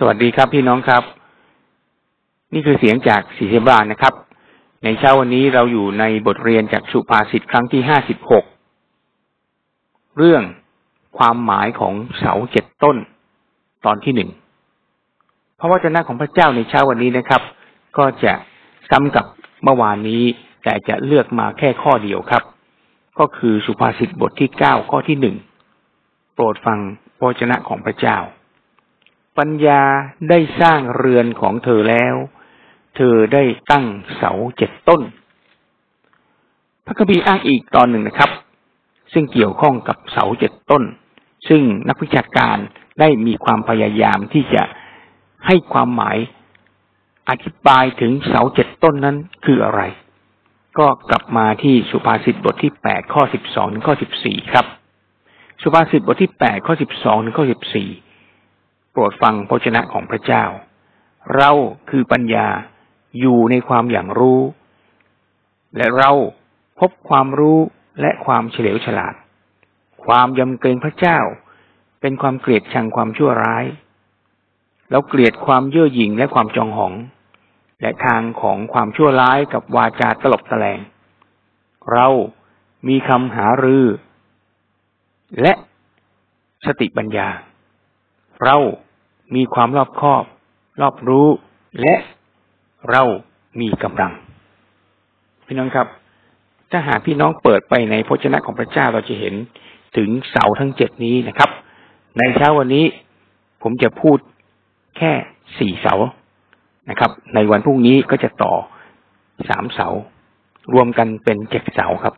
สวัสดีครับพี่น้องครับ นี่คือเสียงจากสีเทบาลนะครับ ในเช้าวันนี้เราอยู่ในบทเรียนจากสุภาษิตครั้งที่ห้าสิบหกเรื่องความหมายของเสาเจ็ดต้น ตอนที่หนึ่งพระวจนะของพระเจ้าในเช้าวันนี้นะครับ ก็จะซ้ำกับเมื่อวานนี้ แต่จะเลือกมาแค่ข้อเดียวครับ ก็คือสุภาษิตบทที่เก้าข้อที่หนึ่งโปรดฟังพระวจนะของพระเจ้า ปัญญาได้สร้างเรือนของเธอแล้ว เธอได้ตั้งเสาเจ็ดต้น พระคัมภีร์อ้างอีกตอนหนึ่งนะครับ ซึ่งเกี่ยวข้องกับเสาเจ็ดต้น ซึ่งนักวิชาการได้มีความพยายามที่จะให้ความหมายอธิบายถึงเสาเจ็ดต้นนั้นคืออะไร ก็กลับมาที่สุภาษิตบทที่แปดข้อสิบสองถึงข้อสิบสี่ครับ สุภาษิตบทที่แปดข้อสิบสองถึงข้อสิบสี่ ปรดฟังพระชนะของพระเจ้า เราคือปัญญาอยู่ในความอย่างรู้ และเราพบความรู้และความเฉลียวฉลาด ความยำเกรงพระเจ้า เป็นความเกลียดชังความชั่วร้าย เราเกลียดความเย่อหยิ่งและความจองหอง และทางของความชั่วร้ายกับวาจาตลบตะแลง เรามีคำหารือ และสติปัญญา เรา มีความรอบคอบ รอบรู้ และเรามีกำลัง พี่น้องครับ ถ้าหากพี่น้องเปิดไปในพระชนะของพระเจ้าเราจะเห็นถึงเสาทั้งเจ็ดนี้นะครับ ในเช้าวันนี้ผมจะพูดแค่สี่เสานะครับ ในวันพรุ่งนี้ก็จะต่อสามเสา รวมกันเป็นเจ็ดเสาครับ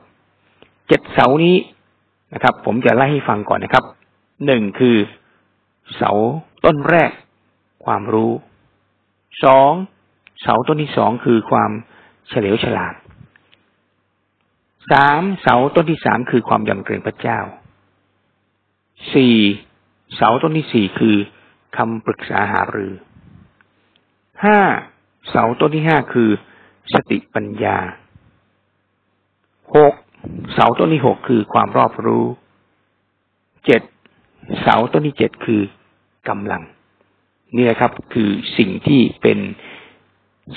เจ็ดเสานี้นะครับ ผมจะไล่ให้ฟังก่อนนะครับ หนึ่งคือ เสาต้นแรก ความรู้สองเสาต้นที่สองคือความเฉลียวฉลาดสามเสาต้นที่สามคือความยำเกรงพระเจ้าสี่เสาต้นที่สี่คือคำปรึกษาหารือห้าเสาต้นที่ห้าคือ สติปัญญาหกเสาต้นที่หกคือความรอบรู้เจ็ดเสาต้นที่เจ็ดคือ กำลัง นี่แหละครับ คือสิ่งที่เป็น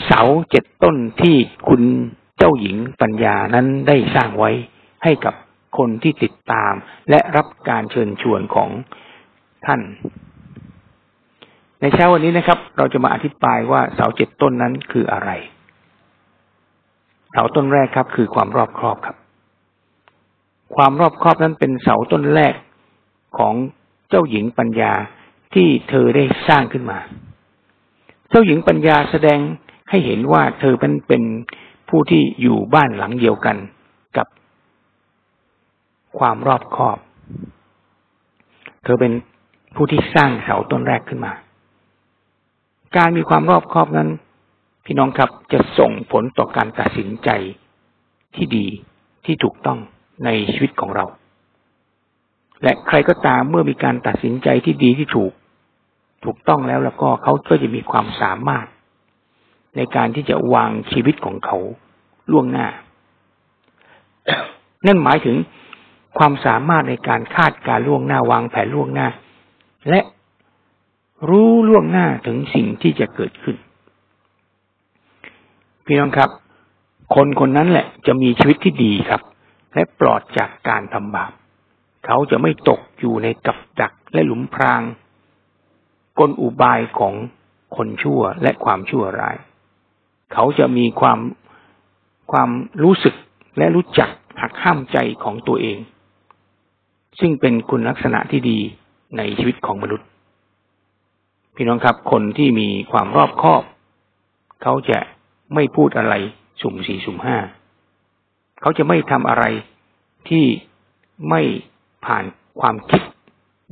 เสาเจ็ดต้นที่คุณเจ้าหญิงปัญญานั้นได้สร้างไว้ให้กับคนที่ติดตามและรับการเชิญชวนของท่าน ในเช้าวันนี้นะครับ เราจะมาอธิบายว่าเสาเจ็ดต้นนั้นคืออะไร เสาต้นแรกครับ คือความรอบครอบครับ ความรอบครอบนั้นเป็นเสาต้นแรกของเจ้าหญิงปัญญา ที่เธอได้สร้างขึ้นมา เจ้าหญิงปัญญาแสดงให้เห็นว่าเธอเป็นเป็นผู้ที่อยู่บ้านหลังเดียวกันกับความรอบคอบ เธอเป็นผู้ที่สร้างเสาต้นแรกขึ้นมา การมีความรอบคอบนั้น พี่น้องครับจะส่งผลต่อการตัดสินใจที่ดีที่ถูกต้องในชีวิตของเรา และใครก็ตามเมื่อมีการตัดสินใจที่ดีที่ถูก ถูกต้องแล้วแล้วก็เขาก็จะมีความสามารถ ในการที่จะวางชีวิตของเขาล่วงหน้า นั่นหมายถึงความสามารถในการคาดการล่วงหน้าวางแผนล่วงหน้า และรู้ล่วงหน้าถึงสิ่งที่จะเกิดขึ้น พี่น้องครับ คนคนนั้นแหละ จะมีชีวิตที่ดีครับ และปลอดจากการทำบาปเขาจะไม่ตกอยู่ในกับดักและหลุมพราง กลอุบายของคนชั่วและความชั่วร้าย เขาจะมีความความรู้สึกและรู้จักหักห้ามใจของตัวเอง ซึ่งเป็นคุณลักษณะที่ดีในชีวิตของมนุษย์ พี่น้องครับ คนที่มีความรอบคอบ เขาจะไม่พูดอะไรสุ่มสี่สุ่มห้า เขาจะไม่ทำอะไรที่ไม่ผ่านความคิด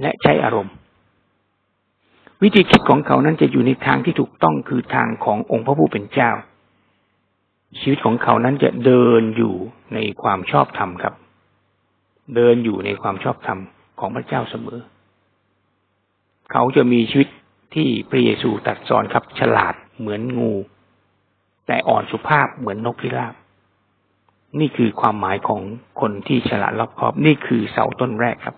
และใช้อารมณ์ วิธีคิดของเขานั้นจะอยู่ในทางที่ถูกต้องคือทางขององค์พระผู้เป็นเจ้า ชีวิตของเขานั้นจะเดินอยู่ในความชอบธรรมครับ เดินอยู่ในความชอบธรรมของพระเจ้าเสมอ เขาจะมีชีวิตที่พระเยซูตัดสอนครับ ฉลาดเหมือนงู แต่อ่อนสุภาพเหมือนนกพิราบ นี่คือความหมายของคนที่ฉลาดรอบคอบ นี่คือเสาต้นแรกครับ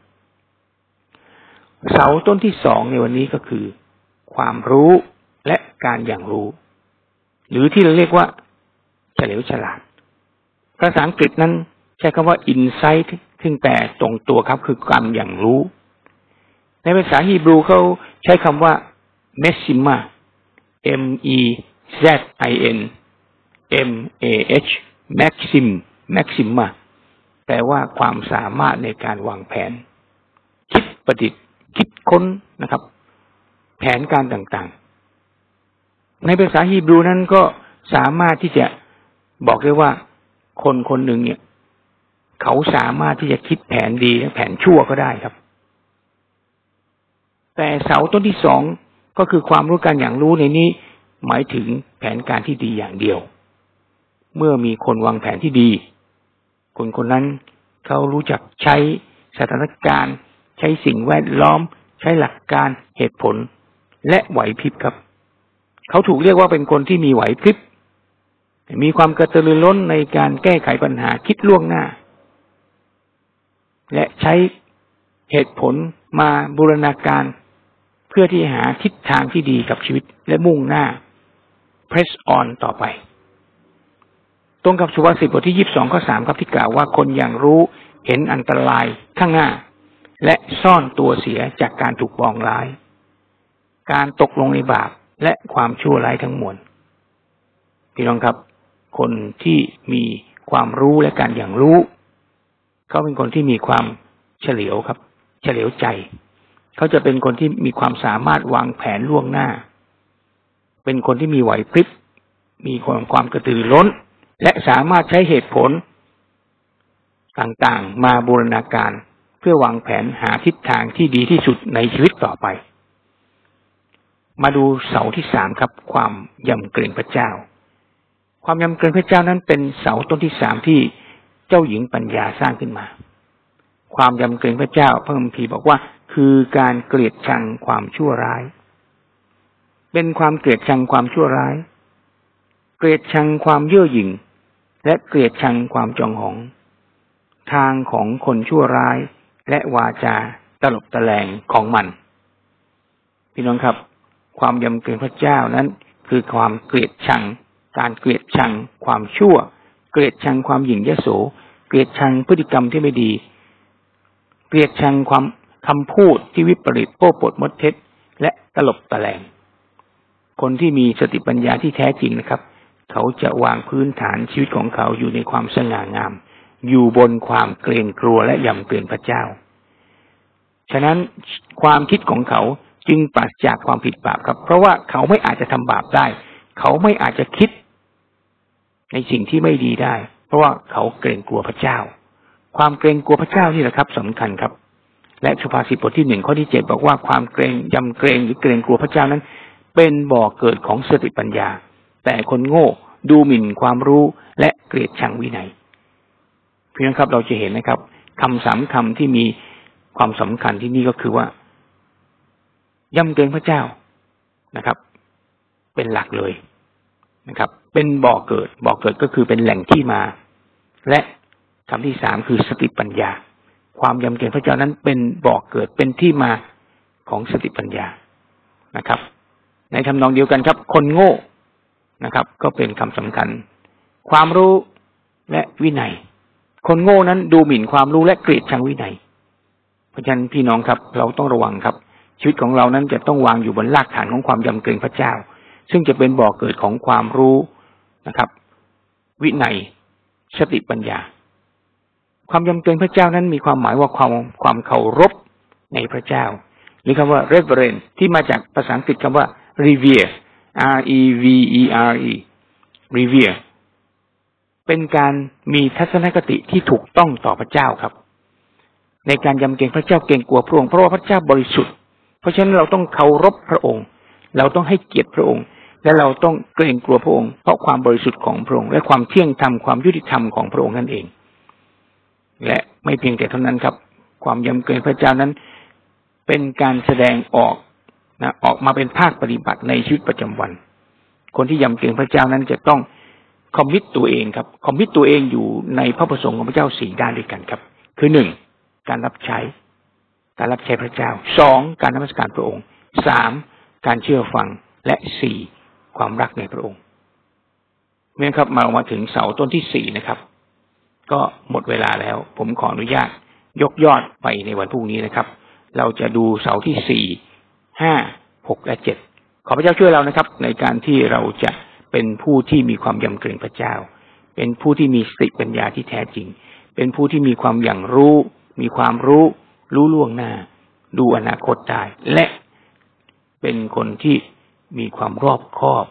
เสาต้นที่สองในวันนี้ก็คือ ความรู้และการอย่างรู้ หรือที่เราเรียกว่าเฉลียวฉลาด ภาษาอังกฤษนั้นใช้คำว่า insight ซึ่งแปลตรงตัวครับคือความอย่างรู้ ในภาษาฮีบรูเขาใช้คำว่า mesima m e z i n m a h maxim maxima แปลว่าความสามารถในการวางแผน คิดประดิษฐ์ ค้นนะครับ แผนการต่างๆ ในภาษาฮีบรูนั้นก็สามารถที่จะบอกได้ว่าคนคนหนึ่งเนี่ย เขาสามารถที่จะคิดแผนดีและแผนชั่วก็ได้ครับ แต่เสาต้นที่สองก็คือความรู้การอย่างรู้ในนี้ หมายถึงแผนการที่ดีอย่างเดียว เมื่อมีคนวางแผนที่ดี คนคนนั้นเขารู้จักใช้สถานการณ์ ใช้สิ่งแวดล้อม ใช้หลักการเหตุผลและไหวพริบครับ เขาถูกเรียกว่าเป็นคนที่มีไหวพริบ มีความกระตือรือร้นในการแก้ไขปัญหาคิดล่วงหน้า และใช้เหตุผลมาบูรณาการ เพื่อที่หาทิศทางที่ดีกับชีวิตและมุ่งหน้า press on ต่อไป ตรงกับสุภาษิตบทที่ยี่สิบสองข้อสามครับที่กล่าวว่าคนอย่างรู้เห็นอันตรายข้างหน้า และซ่อนตัวเสียจากการถูกบองร้าย การตกลงในบาปและความชั่วร้ายทั้งมวลพี่น้องครับ คนที่มีความรู้และการอย่างรู้ เขาเป็นคนที่มีความเฉลียวครับ เฉลียวใจ เขาจะเป็นคนที่มีความสามารถวางแผนล่วงหน้า เป็นคนที่มีไหวพริบ มีความความกระตือร้น และสามารถใช้เหตุผลต่างๆ มาบูรณาการ เพื่อวางแผนหาทิศทางที่ดีที่สุดในชีวิตต่อไป มาดูเสาที่สามครับ ความยำเกรงพระเจ้า ความยำเกรงพระเจ้านั้นเป็นเสาต้นที่สามที่เจ้าหญิงปัญญาสร้างขึ้นมา ความยำเกรงพระเจ้าพระคัมภีร์บอกว่าคือการเกลียดชังความชั่วร้าย เป็นความเกลียดชังความชั่วร้าย เกลียดชังความเย่อหยิ่ง และเกลียดชังความจองหอง ทางของคนชั่วร้าย และวาจาตลบตะแลงของมัน พี่น้องครับ ความยำเกรงพระเจ้านั้น คือความเกลียดชัง การเกลียดชัง ความชั่ว เกลียดชังความหยิ่งยโส เกลียดชังพฤติกรรมที่ไม่ดี เกลียดชังความคำพูดที่วิปริตโป้ปดมดเท็จ และตลบตะแลง คนที่มีสติปัญญาที่แท้จริงนะครับ เขาจะวางพื้นฐานชีวิตของเขาอยู่ในความสง่างาม อยู่บนความเกรงกลัวและยำเกรงพระเจ้า ฉะนั้นความคิดของเขาจึงปราศจากความผิดบาปครับ เพราะว่าเขาไม่อาจจะทำบาปได้ เขาไม่อาจจะคิด ในสิ่งที่ไม่ดีได้ เพราะว่าเขาเกรงกลัวพระเจ้า ความเกรงกลัวพระเจ้านี่แหละครับสำคัญครับ และสุภาษิตบทที่หนึ่งข้อที่เจ็ดบอกว่าความเกรงยำเกรงหรือเกรงกลัวพระเจ้านั้น เป็นบ่อเกิดของสติปัญญา แต่คนโง่ดูหมิ่นความรู้และเกลียดชังวินัย เพียงครับเราจะเห็นนะครับคำสามคำที่มีความสำคัญที่นี่ก็คือว่ายำเกรงพระเจ้านะครับ เป็นหลักเลยนะครับ เป็นบ่อเกิดบ่อเกิดก็คือเป็นแหล่งที่มา และคำที่สามคือสติปัญญา ความยำเกรงพระเจ้านั้นเป็นบ่อเกิดเป็นที่มาของสติปัญญานะครับ ในทำนองเดียวกันครับ คนโง่นะครับ ก็เป็นคำสำคัญ ความรู้และวินัย คนโง่นั้นดูหมิ่นความรู้และเกลียดชังวินัย เพราะฉะนั้นพี่น้องครับ เราต้องระวังครับ ชีวิตของเรานั้นจะต้องวางอยู่บนรากฐานของความยำเกรงพระเจ้า ซึ่งจะเป็นบ่อเกิดของความรู้นะครับ วินัยสติปัญญา ความยำเกรงพระเจ้านั้นมีความหมายว่าความความเคารพในพระเจ้า หรือคำว่า reverend ที่มาจากภาษาอังกฤษคำว่า revere r e v e r e revere เป็นการมีทัศนคติที่ถูกต้องต่อพระเจ้าครับ ในการยำเกรงพระเจ้าเกรงกลัวพระองค์เพราะว่าพระเจ้าบริสุทธิ์ เพราะฉะนั้นเราต้องเคารพพระองค์ เราต้องให้เกียรติพระองค์ และเราต้องเกรงกลัวพระองค์ เพราะความบริสุทธิ์ของพระองค์ และความเที่ยงธรรมความยุติธรรมของพระองค์นั่นเอง และไม่เพียงแต่เท่านั้นครับ ความยำเกรงพระเจ้านั้น เป็นการแสดงออกนะออกมาเป็นภาคปฏิบัติในชีวิตประจำวัน คนที่ยำเกรงพระเจ้านั้นจะต้อง คอมมิตตัวเองครับ คอมมิตตัวเองอยู่ในพระประสงค์ของพระเจ้าสี่ด้านด้วยกันครับ คือหนึ่งการรับใช้ การรับใช้พระเจ้าสองการนมัสการพระองค์สามการเชื่อฟังและสี่ความรักในพระองค์เมื่อครับมามาถึงเสาต้นที่สี่นะครับ ก็หมดเวลาแล้ว ผมขออนุญาตยกยอดไปในวันพรุ่งนี้นะครับ เราจะดูเสาที่สี่ห้าหกและเจ็ดขอพระเจ้าช่วยเรานะครับ ในการที่เราจะ เป็นผู้ที่มีความยำเกรงพระเจ้า เป็นผู้ที่มีสติปัญญาที่แท้จริง เป็นผู้ที่มีความอย่างรู้ มีความรู้ รู้ล่วงหน้า ดูอนาคตได้ และเป็นคนที่มีความรอบคอบ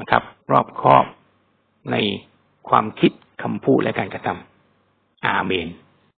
นะครับ รอบคอบในความคิดคำพูดและการกระทำอาเมน